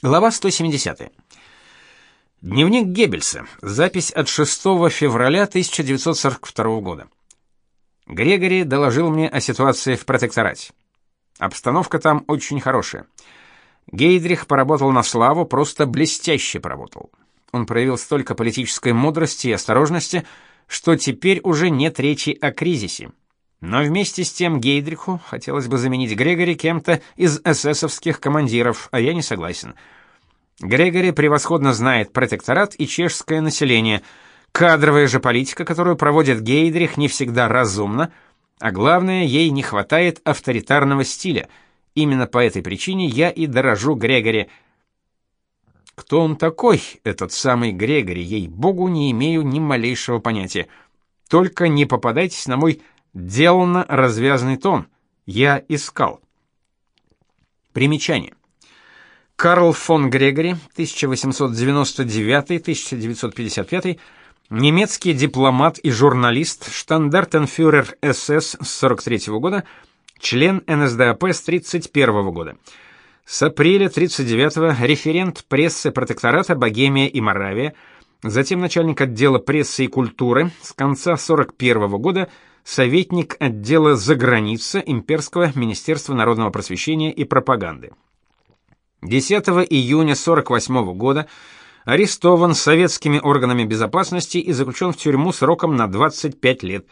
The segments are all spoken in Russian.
Глава 170. Дневник Геббельса. Запись от 6 февраля 1942 года. Грегори доложил мне о ситуации в протекторате. Обстановка там очень хорошая. Гейдрих поработал на славу, просто блестяще поработал. Он проявил столько политической мудрости и осторожности, что теперь уже нет речи о кризисе. Но вместе с тем Гейдриху хотелось бы заменить Грегори кем-то из эсэсовских командиров, а я не согласен. Грегори превосходно знает протекторат и чешское население. Кадровая же политика, которую проводит Гейдрих, не всегда разумна, а главное, ей не хватает авторитарного стиля. Именно по этой причине я и дорожу Грегори. Кто он такой, этот самый Грегори, ей-богу, не имею ни малейшего понятия. Только не попадайтесь на мой Делано развязный тон. Я искал. Примечание. Карл фон Грегори, 1899-1955, немецкий дипломат и журналист, штандартенфюрер СС с 43 -го года, член НСДАП с 31 -го года. С апреля 39-го референт прессы протектората Богемия и Моравия, затем начальник отдела прессы и культуры, с конца 41 -го года советник отдела заграницы Имперского министерства народного просвещения и пропаганды. 10 июня 48 года арестован советскими органами безопасности и заключен в тюрьму сроком на 25 лет.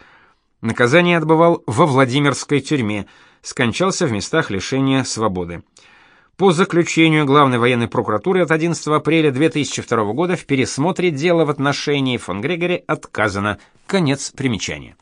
Наказание отбывал во Владимирской тюрьме, скончался в местах лишения свободы. По заключению Главной военной прокуратуры от 11 апреля 2002 года в пересмотре дела в отношении фон Грегори отказано. Конец примечания.